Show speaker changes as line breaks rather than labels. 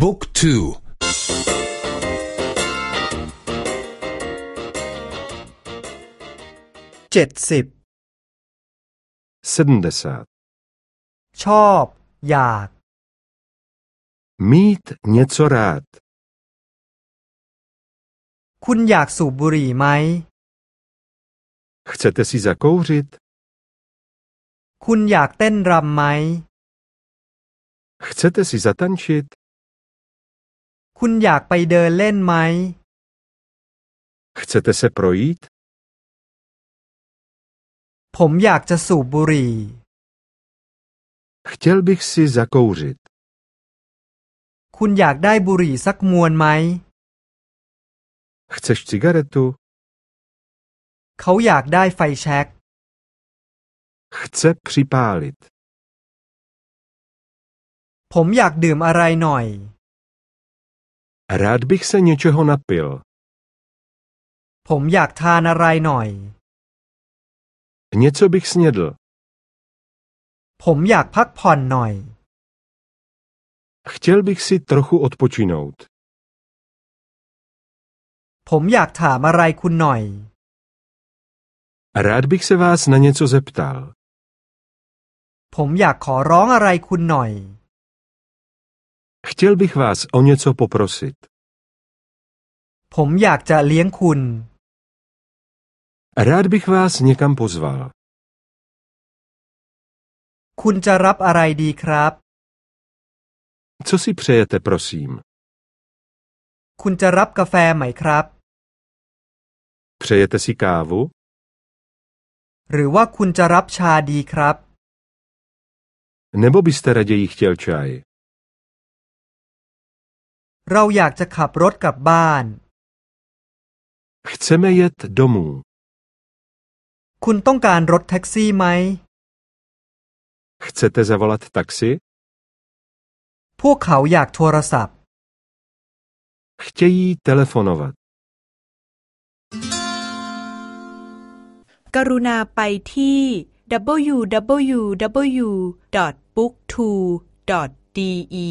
บุ๊กทู
เจ็ดสิบชอบ อยาก
mít něco rád
คุณอยากสูบบุหรี่ไหม
Chcete si zakouřit?
คุณอยากเต้นรำไหม
Chcete si zatančit?
คุณอยากไปเดินเล่นไหม
Chcete se projít?
ผมอยากจะสูบบุหรี่
Chtěl bych si zakouřit.
คุณอยากได้บุหรี่สักมวนไหม
Chceš cigaretu?
เขาอยากได้ไฟแช็ก
Chce připálit.
ผมอยากดื่มอะไรหน่อย
Rád bych se něčeho napil.
ผมอยากทานอะไรหน่อย
Něco bych snědl.
ผมอยากพักผ่อนหน่อย
Chtěl bych si trochu odpočinout.
ผมอยากถามอะไรคุณหน่อย
Rád bych se vás na něco zeptal.
ผมอยากขอร้องอะไรคุณหน่อย
Chtěl bych vás o něco poprosit.
ผมอยากจะเลี้ยงคุณ
Rád bych vás někam pozval.
คุณจะรับอะไรดีครับ
Co si přejete, prosím?
คุณจะรับกาแฟไหมครับ
Přejete si kávu?
หรือว่าคุณจะรับชาดีครับ
Nebo byste raději chtěl čaj?
เราอยากจะขับรถกลับบ้าน
Chceme jet domů.
คุณต้องการรถแท็กซี่ไหม
Chcete zavolat taxi?
พวกเขาอยากโทรศัพท์
Chtějí telefonovat.
กรุณาไปที่ www.booktwo.de